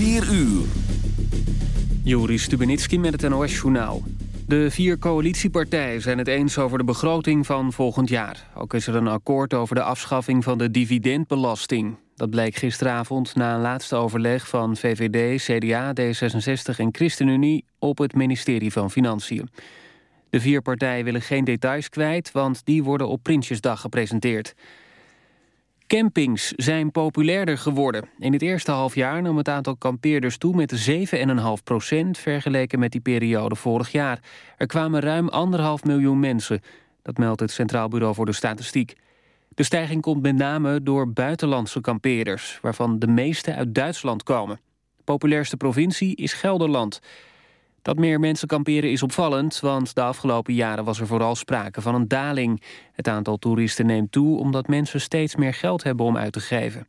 4 uur. Joris Stubenitski met het NOS-journaal. De vier coalitiepartijen zijn het eens over de begroting van volgend jaar. Ook is er een akkoord over de afschaffing van de dividendbelasting. Dat bleek gisteravond na een laatste overleg van VVD, CDA, D66 en ChristenUnie... op het ministerie van Financiën. De vier partijen willen geen details kwijt, want die worden op Prinsjesdag gepresenteerd. Campings zijn populairder geworden. In het eerste halfjaar nam het aantal kampeerders toe met 7,5 procent... vergeleken met die periode vorig jaar. Er kwamen ruim anderhalf miljoen mensen. Dat meldt het Centraal Bureau voor de Statistiek. De stijging komt met name door buitenlandse kampeerders... waarvan de meeste uit Duitsland komen. De populairste provincie is Gelderland... Dat meer mensen kamperen is opvallend, want de afgelopen jaren was er vooral sprake van een daling. Het aantal toeristen neemt toe omdat mensen steeds meer geld hebben om uit te geven.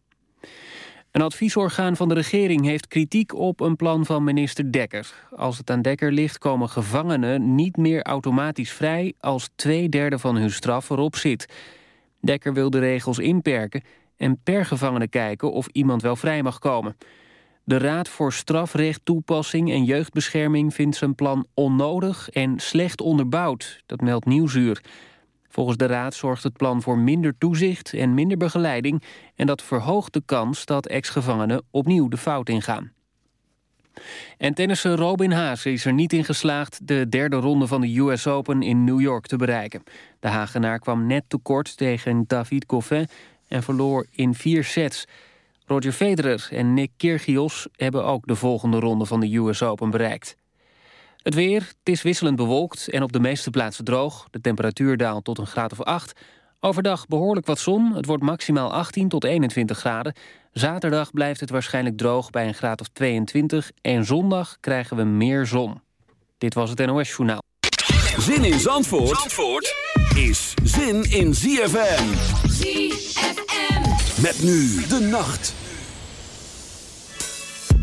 Een adviesorgaan van de regering heeft kritiek op een plan van minister Dekker. Als het aan Dekker ligt komen gevangenen niet meer automatisch vrij... als twee derde van hun straf erop zit. Dekker wil de regels inperken en per gevangene kijken of iemand wel vrij mag komen... De Raad voor Strafrecht, Toepassing en Jeugdbescherming vindt zijn plan onnodig en slecht onderbouwd. Dat meldt Nieuwsuur. Volgens de Raad zorgt het plan voor minder toezicht en minder begeleiding... en dat verhoogt de kans dat ex-gevangenen opnieuw de fout ingaan. En tennisser Robin Haase is er niet in geslaagd... de derde ronde van de US Open in New York te bereiken. De Hagenaar kwam net tekort tegen David Goffin... en verloor in vier sets... Roger Federer en Nick Kyrgios hebben ook de volgende ronde van de US Open bereikt. Het weer, het is wisselend bewolkt en op de meeste plaatsen droog. De temperatuur daalt tot een graad of 8. Overdag behoorlijk wat zon, het wordt maximaal 18 tot 21 graden. Zaterdag blijft het waarschijnlijk droog bij een graad of 22... en zondag krijgen we meer zon. Dit was het NOS Journaal. Zin in Zandvoort, Zandvoort is zin in ZFM. ZFM. Met nu de nacht.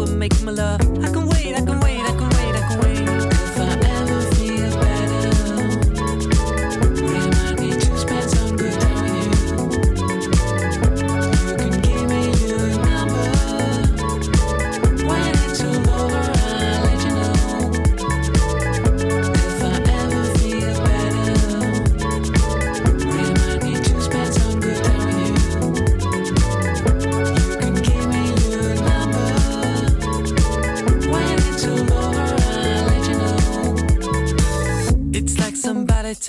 will make my love. I can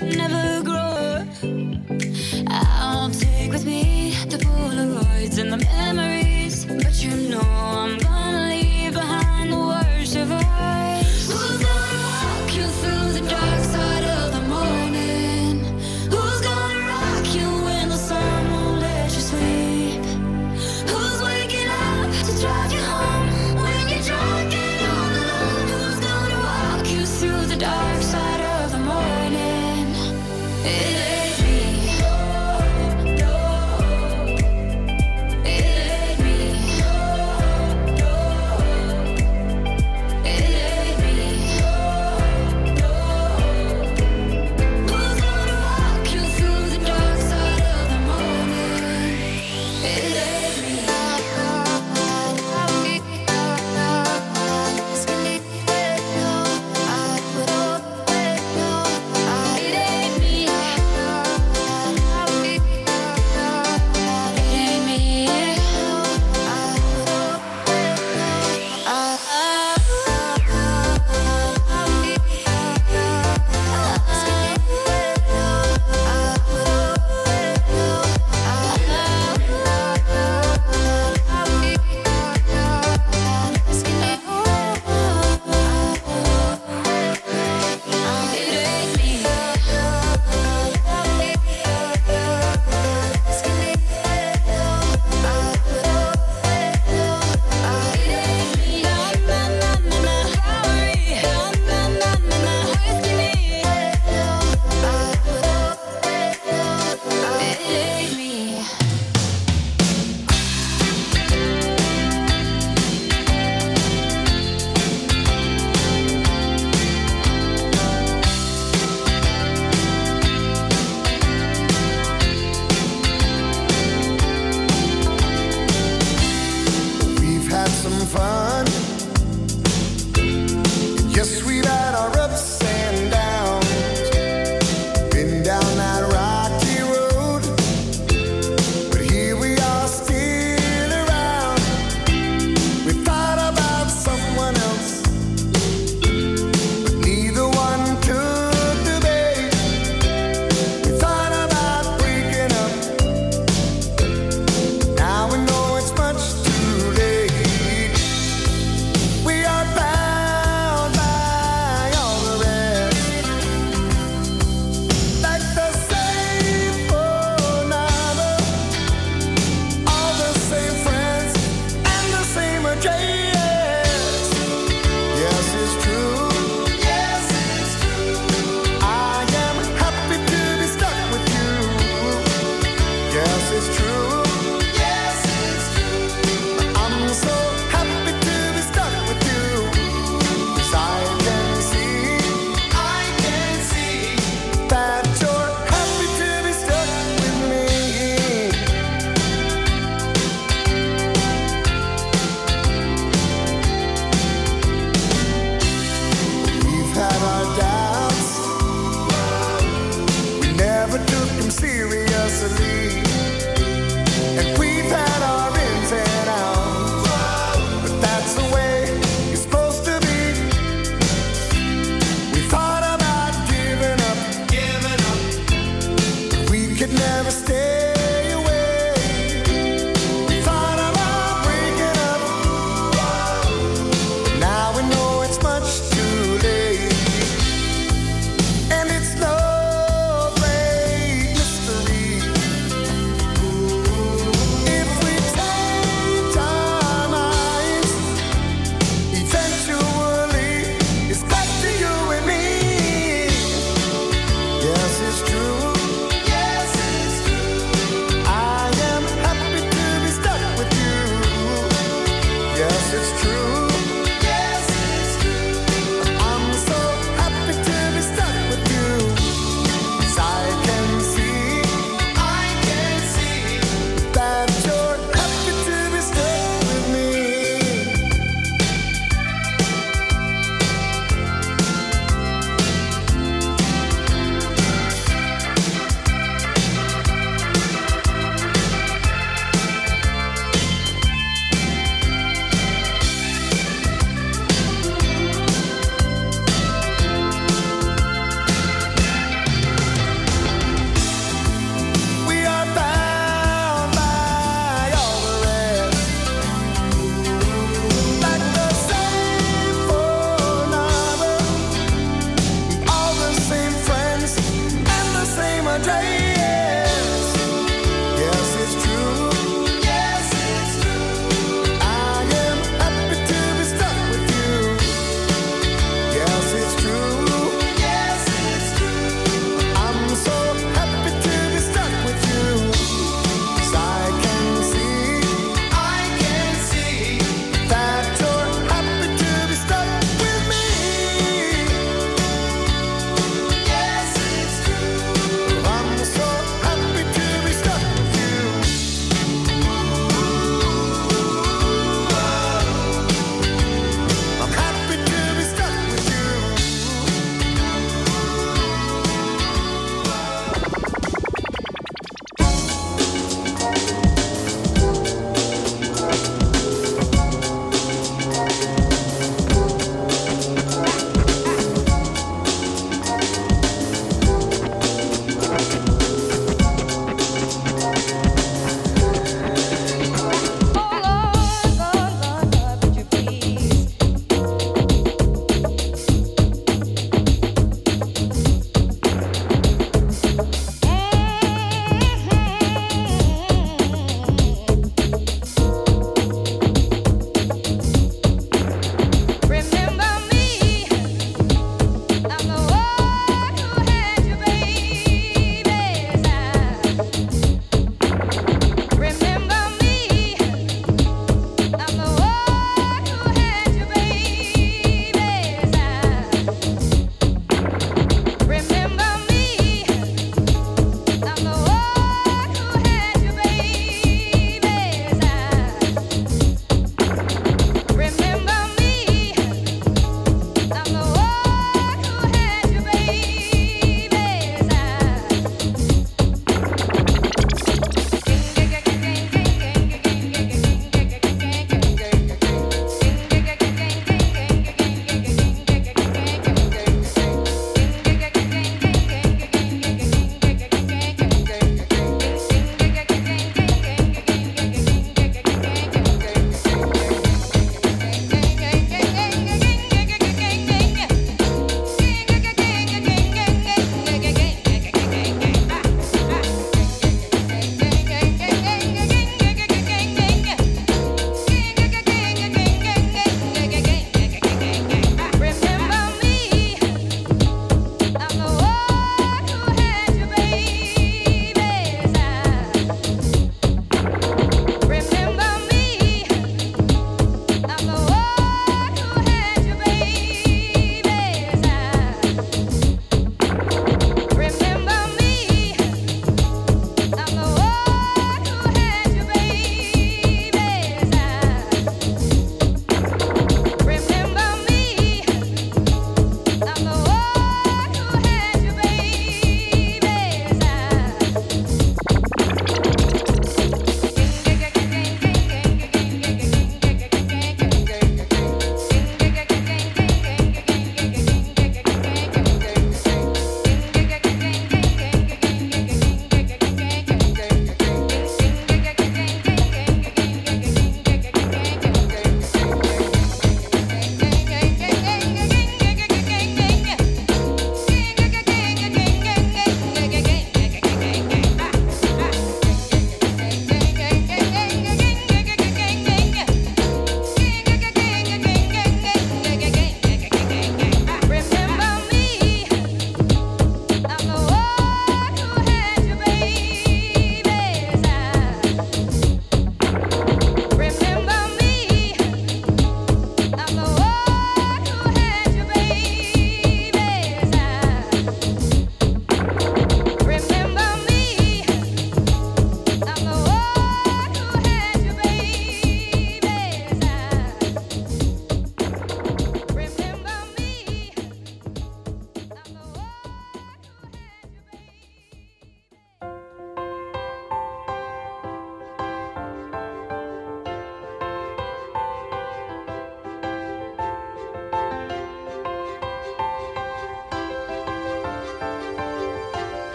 Never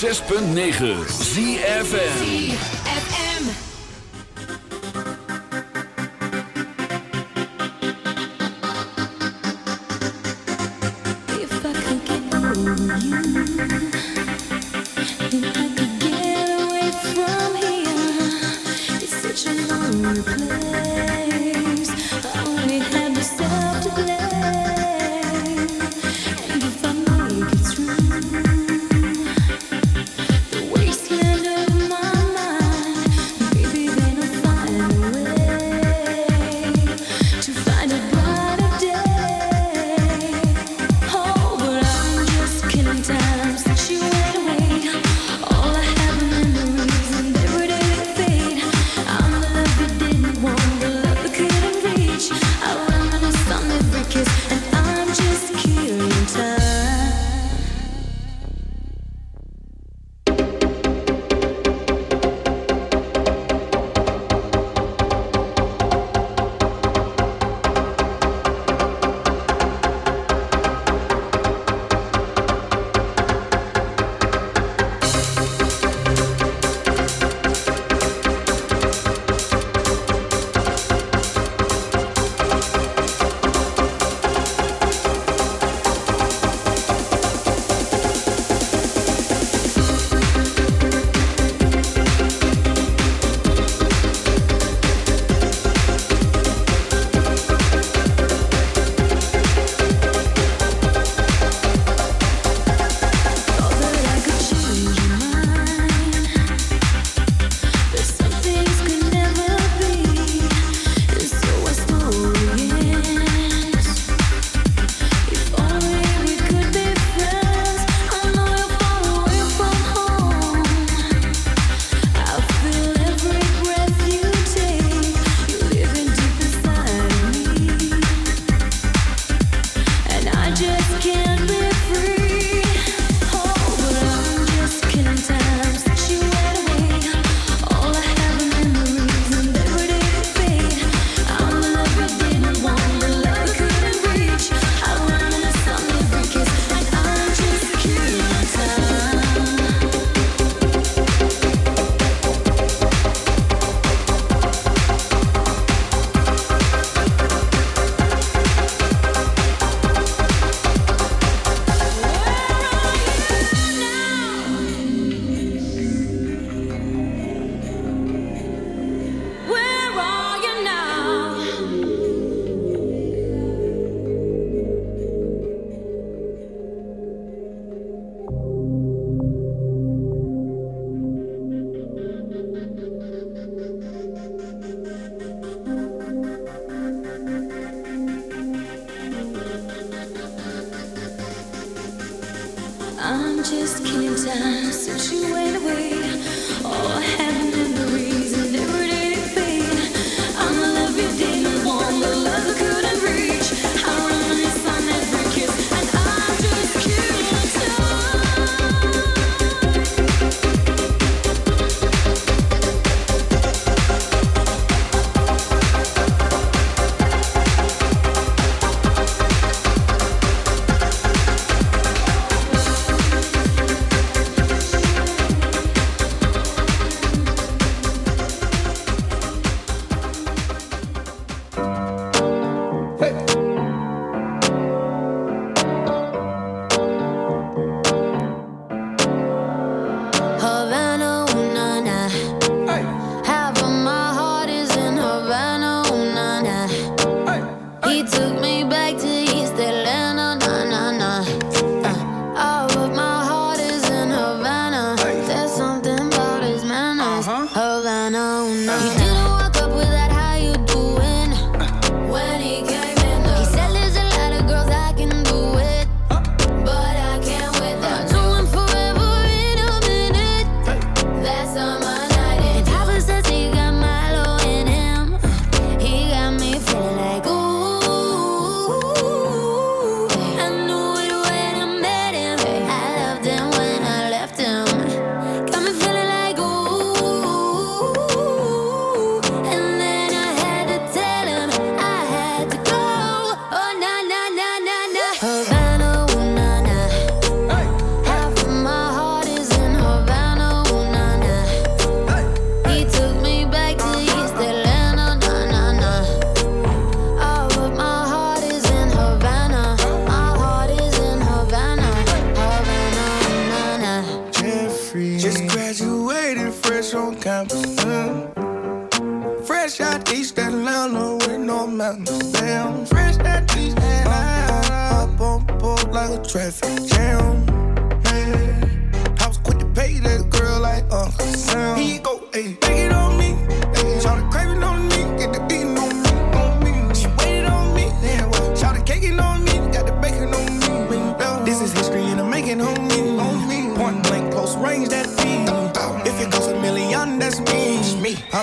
106.9 ZFN reached Atlanta with no mountains. Damn, fresh that trees, up, up on board like a traffic jam. Man, I was quick to pay that girl like Uncle Sam. He go,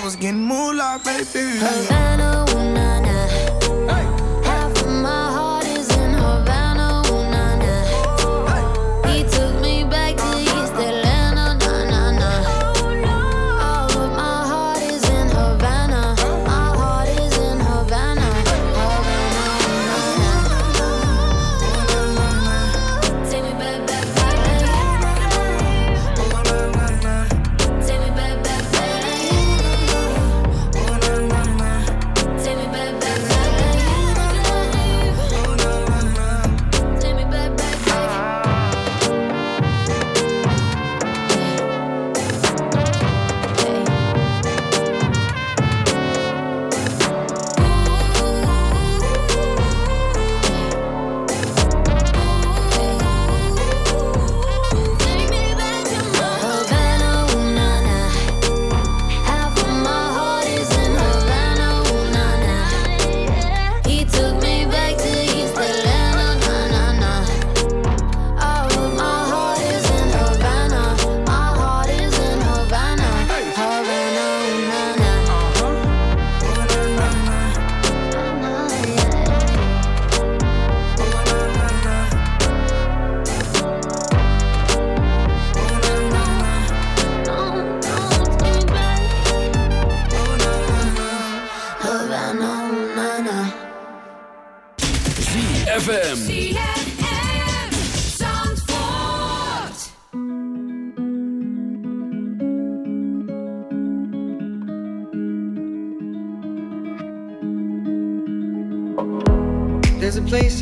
was getting moolah, baby. Havana,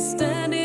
Standing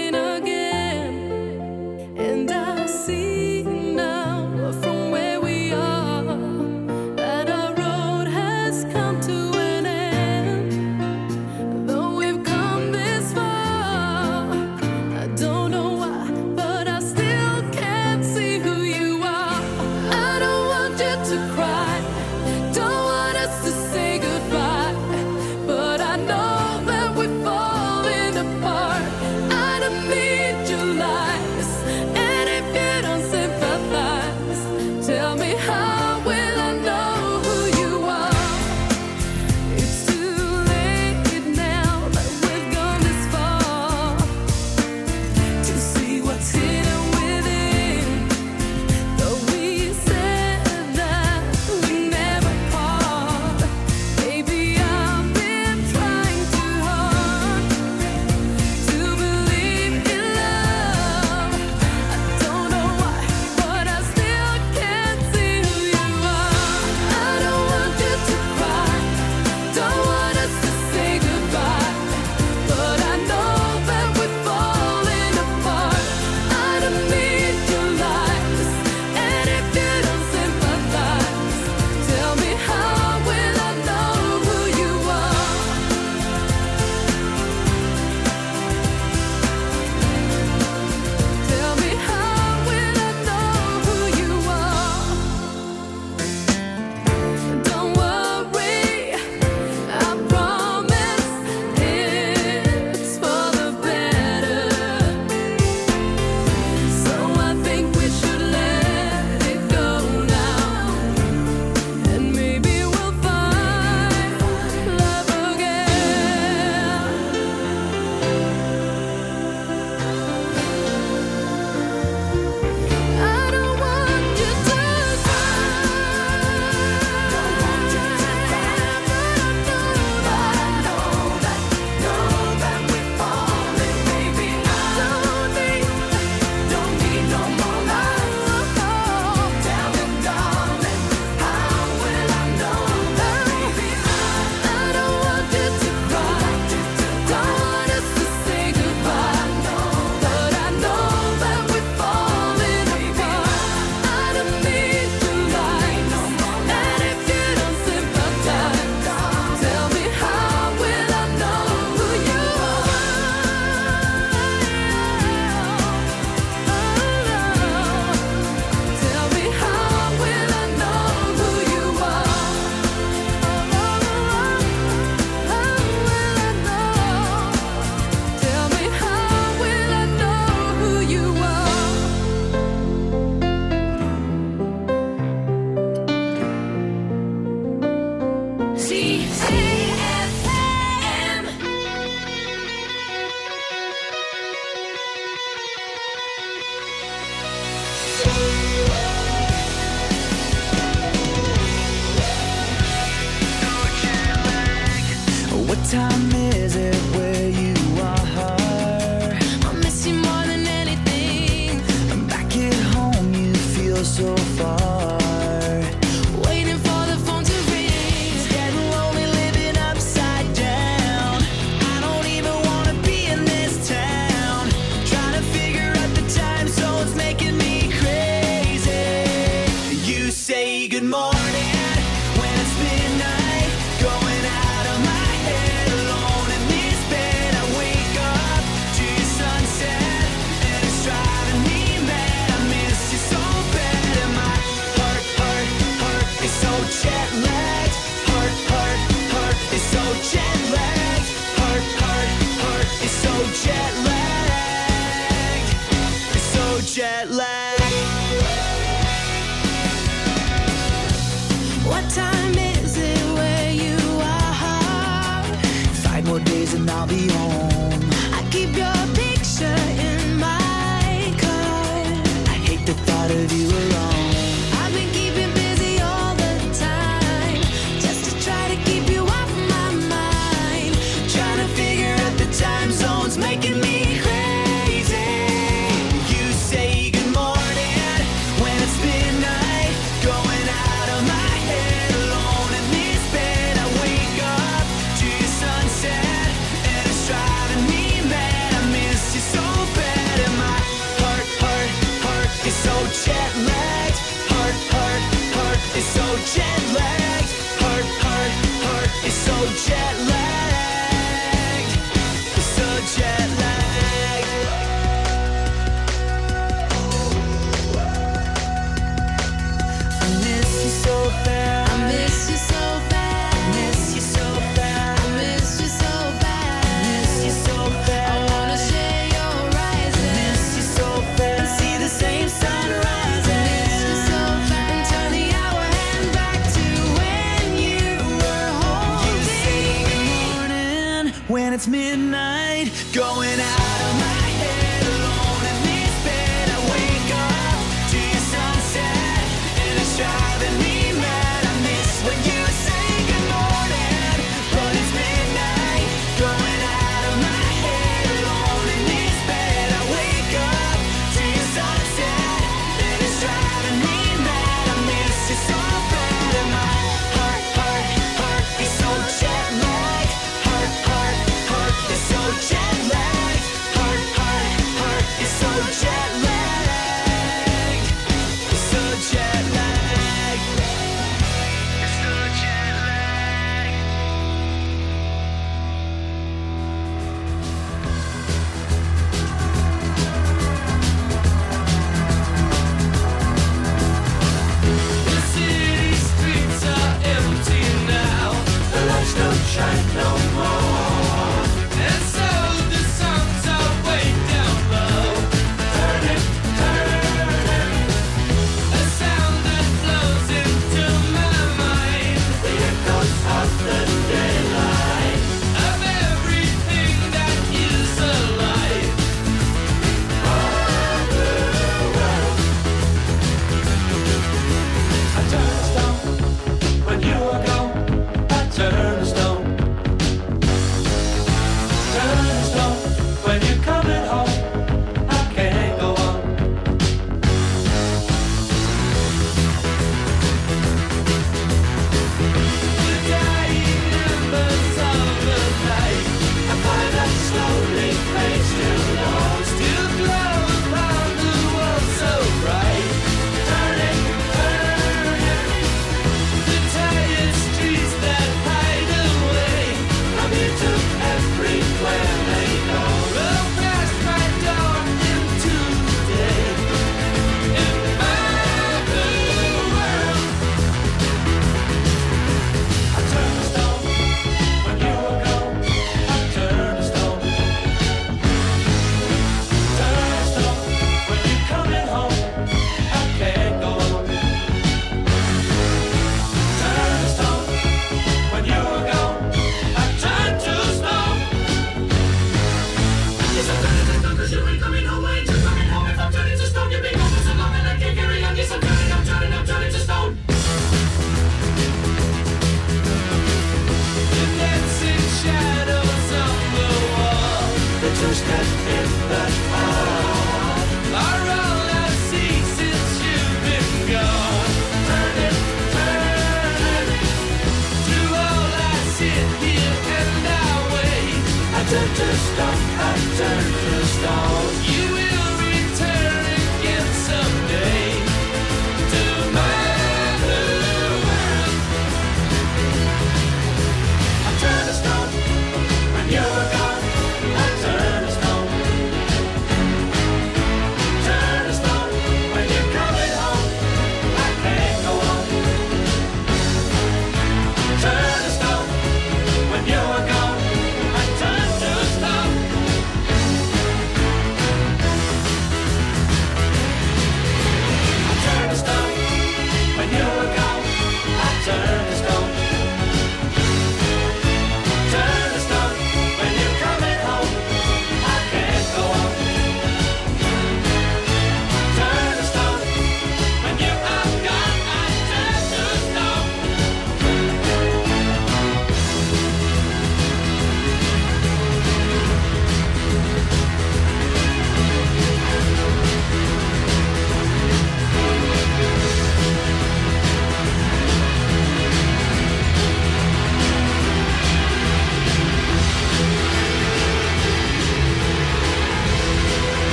when it's midnight, going out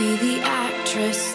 Be the actress